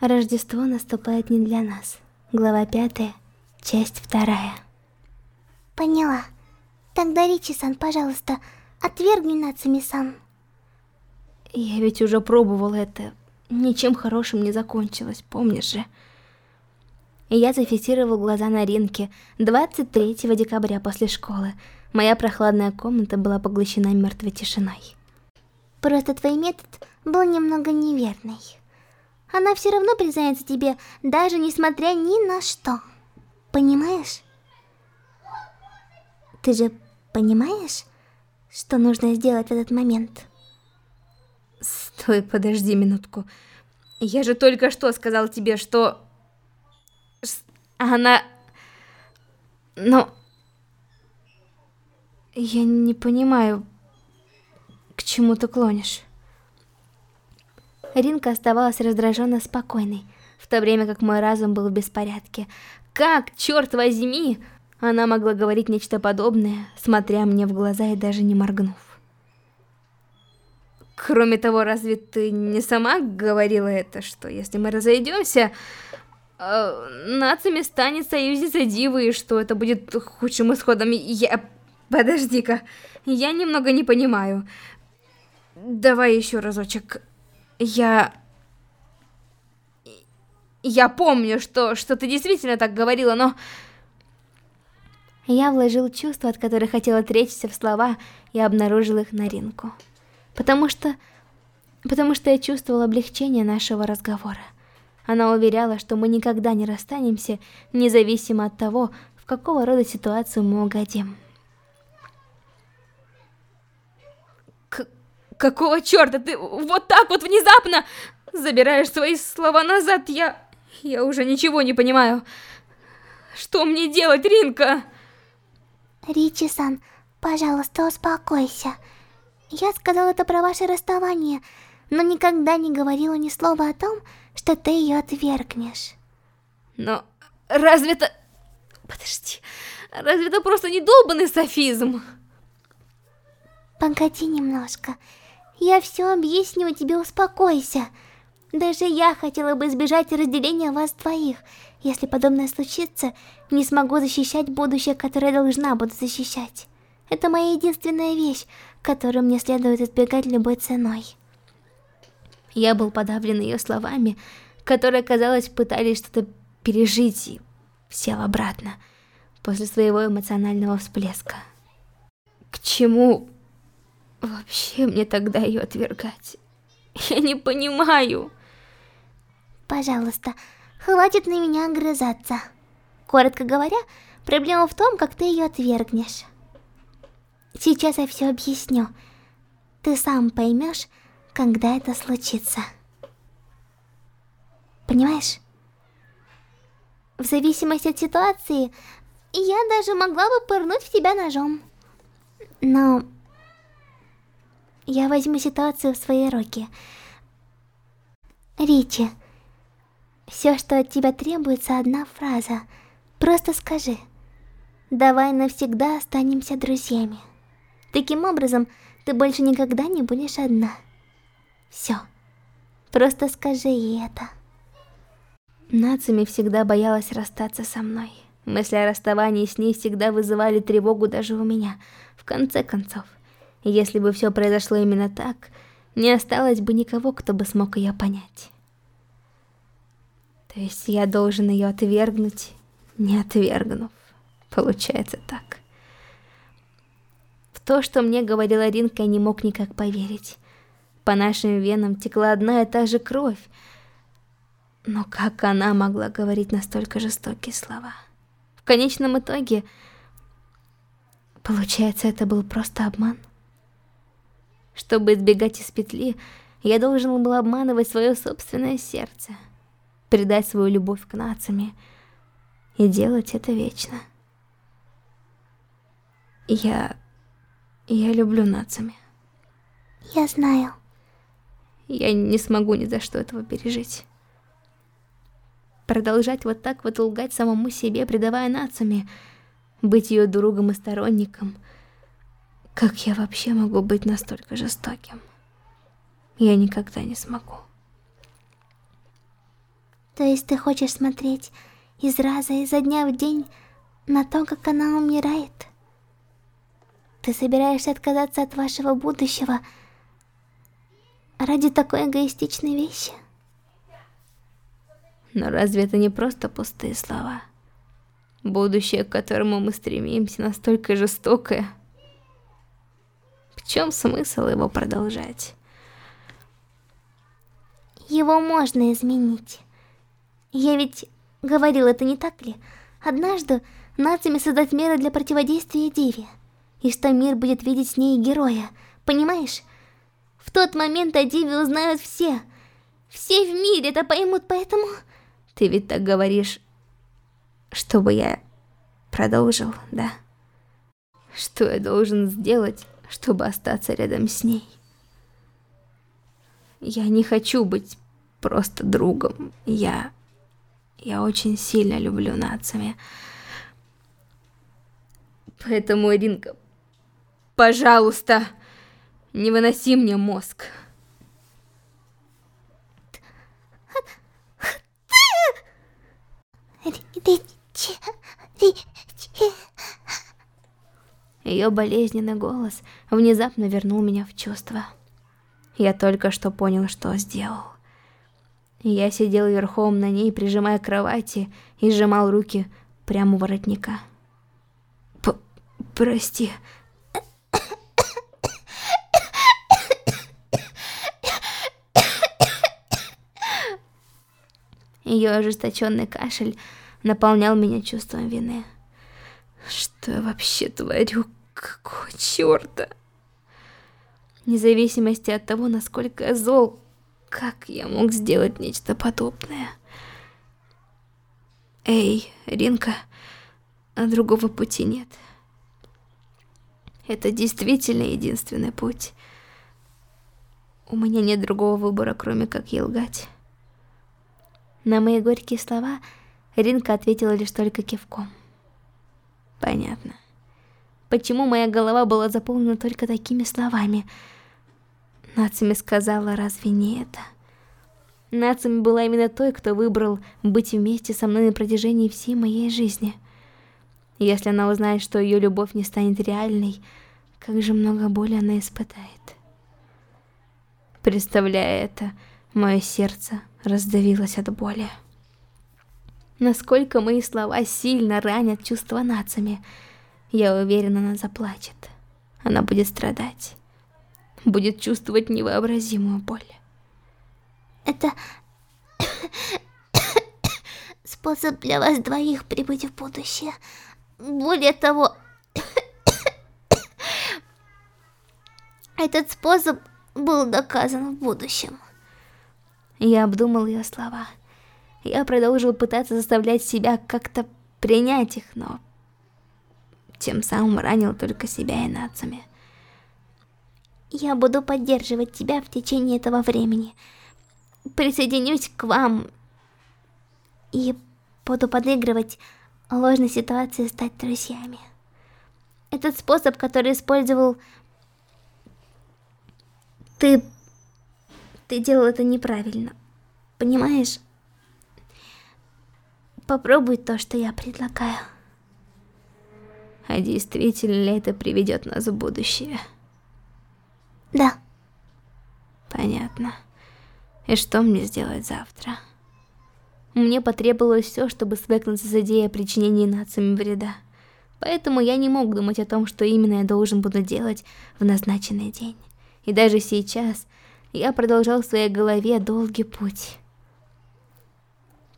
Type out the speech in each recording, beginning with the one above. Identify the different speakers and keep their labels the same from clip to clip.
Speaker 1: Рождество наступает не для нас. Глава пятая, часть вторая.
Speaker 2: Поняла. Тогда Ричи-сан, пожалуйста, отвергни Нацуми-сан.
Speaker 1: Я ведь уже пробовал это. Ничем хорошим не закончилось, помнишь же? Я зафиксировал глаза на ринке 23 декабря после школы. Моя прохладная комната была поглощена мертвой тишиной.
Speaker 2: Просто твой метод был немного неверный. Она все равно признается тебе, даже несмотря ни на что. Понимаешь? Ты же понимаешь, что нужно сделать в этот момент?
Speaker 1: Стой, подожди минутку. Я же только что сказал тебе, что... Она... Но... Я не понимаю, к чему ты клонишь. Ринка оставалась раздраженно спокойной, в то время как мой разум был в беспорядке. Как, черт возьми, она могла говорить нечто подобное, смотря мне в глаза и даже не моргнув. Кроме того, разве ты не сама говорила это, что если мы разойдемся, э, нациями станет союзница Дивы, и что это будет худшим исходом? Я... Подожди-ка, я немного не понимаю. Давай еще разочек. Я... Я помню, что, что ты действительно так говорила, но... Я вложил чувства, от которых хотел отречься в слова, и обнаружил их на ринку. Потому что... Потому что я чувствовал облегчение нашего разговора. Она уверяла, что мы никогда не расстанемся, независимо от того, в какого рода ситуацию мы угодим. Какого черта ты вот так вот внезапно забираешь свои слова назад? Я... я уже ничего не понимаю. Что мне делать, Ринка?
Speaker 2: Ричи-сан, пожалуйста, успокойся. Я сказала это про ваше расставание, но никогда не говорила ни слова о том, что ты ее отвергнешь.
Speaker 1: Но разве это... Подожди, разве это просто недолбанный софизм?
Speaker 2: Погоди немножко. Я все объясню, тебе успокойся. Даже я хотела бы избежать разделения вас двоих. Если подобное случится, не смогу защищать будущее, которое должна буду защищать. Это моя единственная вещь, которую мне следует избегать любой ценой.
Speaker 1: Я был подавлен ее словами, которые, казалось, пытались что-то пережить и сел обратно после своего эмоционального всплеска. К чему Вообще мне тогда ее отвергать? Я не понимаю.
Speaker 2: Пожалуйста, хватит на меня огрызаться. Коротко говоря, проблема в том, как ты ее отвергнешь. Сейчас я все объясню. Ты сам поймешь, когда это случится. Понимаешь? В зависимости от ситуации, я даже могла бы пырнуть в тебя ножом. Но я возьму ситуацию в свои руки. Ричи, все, что от тебя требуется, одна фраза. Просто скажи. Давай навсегда останемся друзьями. Таким образом, ты больше никогда не будешь одна. Все. Просто скажи ей это.
Speaker 1: Нацуми всегда боялась расстаться со мной. Мысли о расставании с ней всегда вызывали тревогу даже у меня. В конце концов, если бы все произошло именно так, не осталось бы никого, кто бы смог ее понять. То есть я должен ее отвергнуть, не отвергнув. Получается так. В то, что мне говорила Ринка, я не мог никак поверить. По нашим венам текла одна и та же кровь. Но как она могла говорить настолько жестокие слова? В конечном итоге, получается, это был просто обман? Чтобы избегать из петли, я должен был обманывать свое собственное сердце, предать свою любовь к нациями и делать это вечно. Я... я люблю нациями.
Speaker 2: Я знаю.
Speaker 1: Я не смогу ни за что этого пережить. Продолжать вот так вот лгать самому себе, предавая нациями, быть ее другом и сторонником — как я вообще могу быть настолько жестоким? Я никогда не смогу.
Speaker 2: То есть ты хочешь смотреть из раза изо дня в день на то, как она умирает? Ты собираешься отказаться от вашего будущего ради такой эгоистичной вещи?
Speaker 1: Но разве это не просто пустые слова? Будущее, к которому мы стремимся, настолько жестокое. В чем смысл его продолжать?
Speaker 2: Его можно изменить. Я ведь говорил это не так ли? Однажды нациями создать меры для противодействия Диве. И что мир будет видеть с ней героя, понимаешь? В тот момент о Диве узнают все. Все в мире это поймут, поэтому...
Speaker 1: Ты ведь так говоришь, чтобы я продолжил, да? Что я должен сделать, чтобы остаться рядом с ней? Я не хочу быть просто другом. Я... Я очень сильно люблю нациями. Поэтому, Иринка, пожалуйста, не выноси мне мозг. Ее болезненный голос внезапно вернул меня в чувство. Я только что понял, что сделал. Я сидел верхом на ней, прижимая к кровати, и сжимал руки прямо у воротника. П Прости. Ее ожесточенный кашель наполнял меня чувством вины. Что я вообще творю? Какого черта? Вне зависимости от того, насколько я зол, как я мог сделать нечто подобное? Эй, Ринка, а другого пути нет. Это действительно единственный путь. У меня нет другого выбора, кроме как ей лгать. На мои горькие слова Ринка ответила лишь только кивком. Понятно. Почему моя голова была заполнена только такими словами – Нацуми сказала, разве не это? Нацуми была именно той, кто выбрал быть вместе со мной на протяжении всей моей жизни. Если она узнает, что ее любовь не станет реальной, как же много боли она испытает. Представляя это, мое сердце раздавилось от боли. Насколько мои слова сильно ранят чувства Нацуми, я уверена, она заплачет. Она будет страдать будет чувствовать невообразимую боль.
Speaker 2: Это способ для вас двоих прибыть в будущее. Более того, этот способ был доказан в будущем.
Speaker 1: Я обдумал ее слова. Я продолжил пытаться заставлять себя как-то принять их, но тем самым ранил только себя и нацами.
Speaker 2: Я буду поддерживать тебя в течение этого времени. Присоединюсь к вам и буду подыгрывать ложной ситуации стать друзьями. Этот способ, который использовал... Ты... Ты делал это неправильно. Понимаешь? Попробуй то, что я предлагаю.
Speaker 1: А действительно ли это приведет нас в будущее?
Speaker 2: Да.
Speaker 1: Понятно. И что мне сделать завтра? Мне потребовалось все, чтобы свыкнуться с идеей о причинении нациям вреда. Поэтому я не мог думать о том, что именно я должен буду делать в назначенный день. И даже сейчас я продолжал в своей голове долгий путь.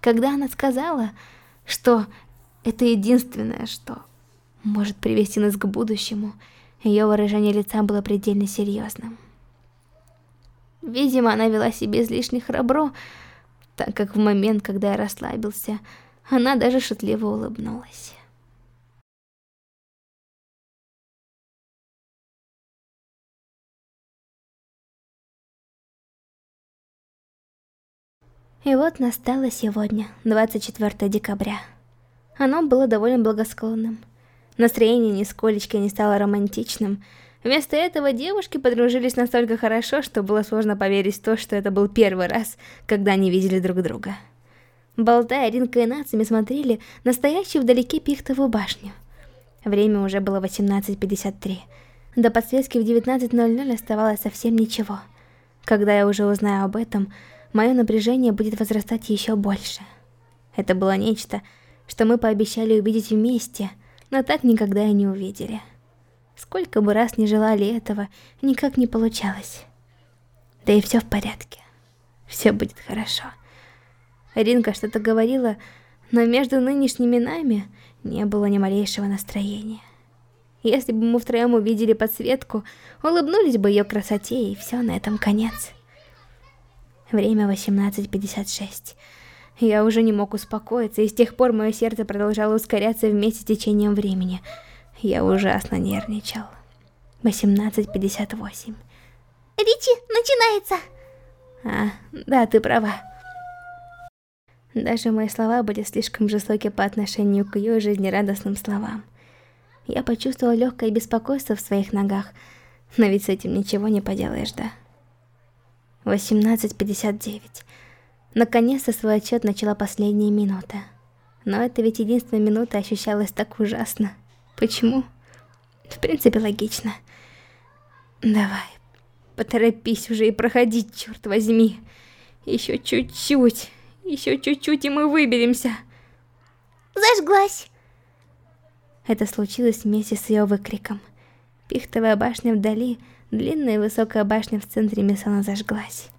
Speaker 1: Когда она сказала, что это единственное, что может привести нас к будущему, ее выражение лица было предельно серьезным. Видимо, она вела себя излишне храбро, так как в момент, когда я расслабился, она даже шутливо улыбнулась. И вот настало сегодня, 24 декабря. Оно было довольно благосклонным. Настроение нисколечко не стало романтичным. Вместо этого девушки подружились настолько хорошо, что было сложно поверить в то, что это был первый раз, когда они видели друг друга. Болтая, Ринка и Нацами смотрели настоящую вдалеке пихтовую башню. Время уже было 18.53. До подсветки в 19.00 оставалось совсем ничего. Когда я уже узнаю об этом, мое напряжение будет возрастать еще больше. Это было нечто, что мы пообещали увидеть вместе, но так никогда и не увидели. Сколько бы раз не желали этого, никак не получалось. Да и все в порядке. Все будет хорошо. Ринка что-то говорила, но между нынешними нами не было ни малейшего настроения. Если бы мы втроем увидели подсветку, улыбнулись бы ее красоте, и все, на этом конец. Время 18.56. Я уже не мог успокоиться, и с тех пор мое сердце продолжало ускоряться вместе с течением времени. Я ужасно нервничал. 18.58.
Speaker 2: Ричи, начинается!
Speaker 1: А, да, ты права. Даже мои слова были слишком жестоки по отношению к ее жизнерадостным словам. Я почувствовала легкое беспокойство в своих ногах, но ведь с этим ничего не поделаешь, да? 18.59. Наконец-то свой отчет начала последняя минута. Но это ведь единственная минута ощущалась так ужасно. Почему? В принципе, логично. Давай, поторопись уже и проходи, черт возьми. Еще чуть-чуть. Еще чуть-чуть, и мы выберемся.
Speaker 2: Зажглась.
Speaker 1: Это случилось вместе с ее выкриком. Пихтовая башня вдали, длинная и высокая башня в центре Мессона зажглась.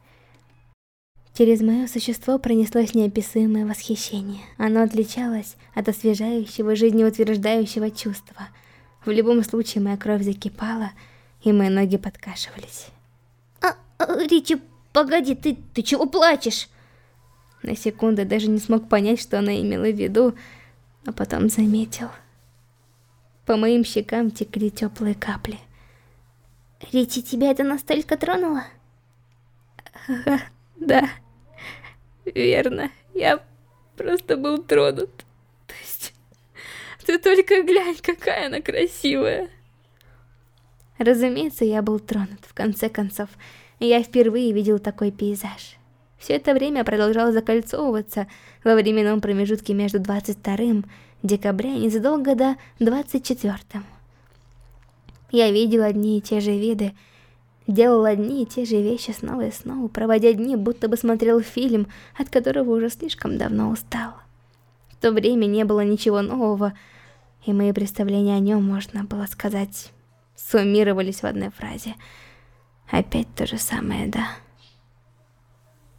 Speaker 1: Через мое существо пронеслось неописуемое восхищение. Оно отличалось от освежающего, жизнеутверждающего чувства. В любом случае моя кровь закипала, и мои ноги подкашивались.
Speaker 2: А, а Ричи, погоди, ты, ты чего плачешь?
Speaker 1: На секунду даже не смог понять, что она имела в виду, а потом заметил. По моим щекам текли теплые капли.
Speaker 2: Ричи, тебя это настолько тронуло?
Speaker 1: Ага, да, верно. Я просто был тронут. То есть, ты только глянь, какая она красивая. Разумеется, я был тронут. В конце концов, я впервые видел такой пейзаж. Все это время продолжало закольцовываться во временном промежутке между 22 декабря и незадолго до 24. Я видел одни и те же виды, делал одни и те же вещи снова и снова, проводя дни, будто бы смотрел фильм, от которого уже слишком давно устал. В то время не было ничего нового, и мои представления о нем, можно было сказать, суммировались в одной фразе. Опять то же самое, да.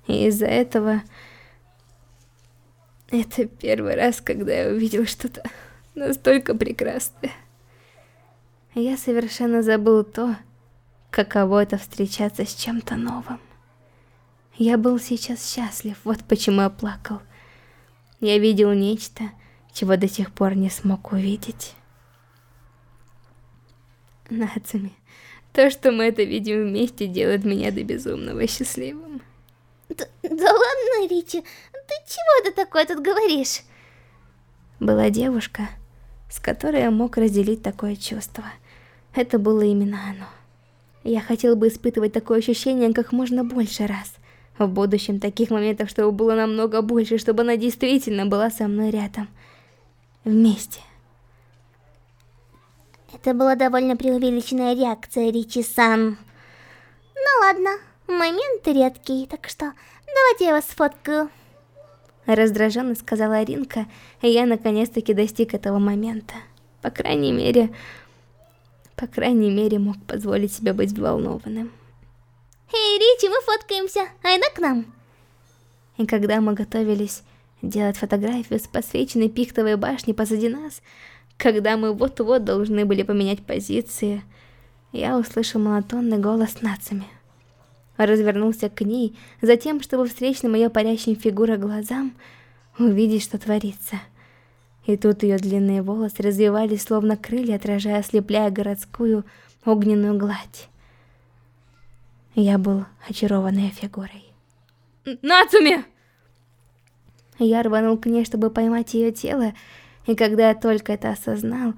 Speaker 1: И из-за этого... Это первый раз, когда я увидел что-то настолько прекрасное. Я совершенно забыл то, каково это встречаться с чем-то новым. Я был сейчас счастлив, вот почему я плакал. Я видел нечто, чего до сих пор не смог увидеть. Нацами, то, что мы это видим вместе, делает меня до безумного счастливым.
Speaker 2: Да, да ладно, Ричи, ты чего ты такое тут говоришь?
Speaker 1: Была девушка, с которой я мог разделить такое чувство. Это было именно оно. Я хотел бы испытывать такое ощущение как можно больше раз. В будущем таких моментов, чтобы было намного больше, чтобы она действительно была со мной рядом. Вместе.
Speaker 2: Это была довольно преувеличенная реакция, Ричи-сан. Ну ладно. Момент редкий, так что давайте я вас сфоткаю.
Speaker 1: Раздраженно сказала Аринка, и я наконец-таки достиг этого момента. По крайней мере, по крайней мере мог позволить себе быть взволнованным.
Speaker 2: Эй, Ричи, мы фоткаемся, айда к нам.
Speaker 1: И когда мы готовились делать фотографию с посвеченной пихтовой башней позади нас, когда мы вот-вот должны были поменять позиции, я услышал монотонный голос Нацами развернулся к ней, затем, чтобы встречным ее парящим фигура глазам увидеть, что творится. И тут ее длинные волосы развивались, словно крылья, отражая, ослепляя городскую огненную гладь. Я был очарован ее фигурой. «Нацуми!» Я рванул к ней, чтобы поймать ее тело, и когда я только это осознал,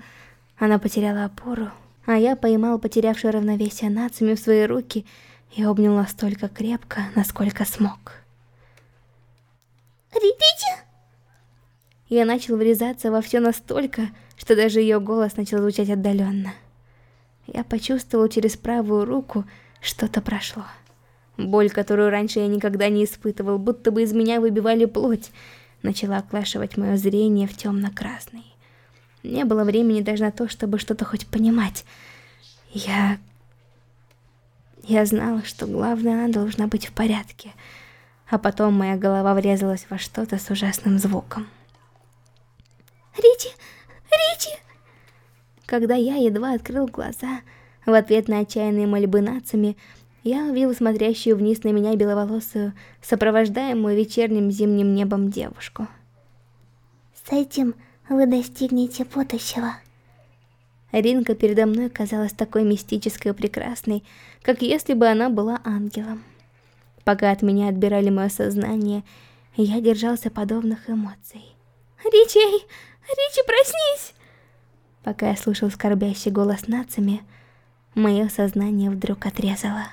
Speaker 1: она потеряла опору, а я поймал потерявшую равновесие Нацуми в свои руки и обнял настолько крепко, насколько смог.
Speaker 2: Репите?
Speaker 1: Я начал врезаться во все настолько, что даже ее голос начал звучать отдаленно. Я почувствовал через правую руку, что-то прошло. Боль, которую раньше я никогда не испытывал, будто бы из меня выбивали плоть, начала оклашивать мое зрение в темно-красный. Не было времени даже на то, чтобы что-то хоть понимать. Я... Я знала, что главное, она должна быть в порядке. А потом моя голова врезалась во что-то с ужасным звуком.
Speaker 2: Ричи! Ричи!
Speaker 1: Когда я едва открыл глаза, в ответ на отчаянные мольбы нацами, я увидел смотрящую вниз на меня беловолосую, сопровождаемую вечерним зимним небом девушку.
Speaker 2: С этим вы достигнете будущего.
Speaker 1: Ринка передо мной казалась такой мистической и прекрасной, как если бы она была ангелом. Пока от меня отбирали мое сознание, я держался подобных эмоций.
Speaker 2: «Ричей! Ричи, проснись!»
Speaker 1: Пока я слушал скорбящий голос нацами, мое сознание вдруг отрезало.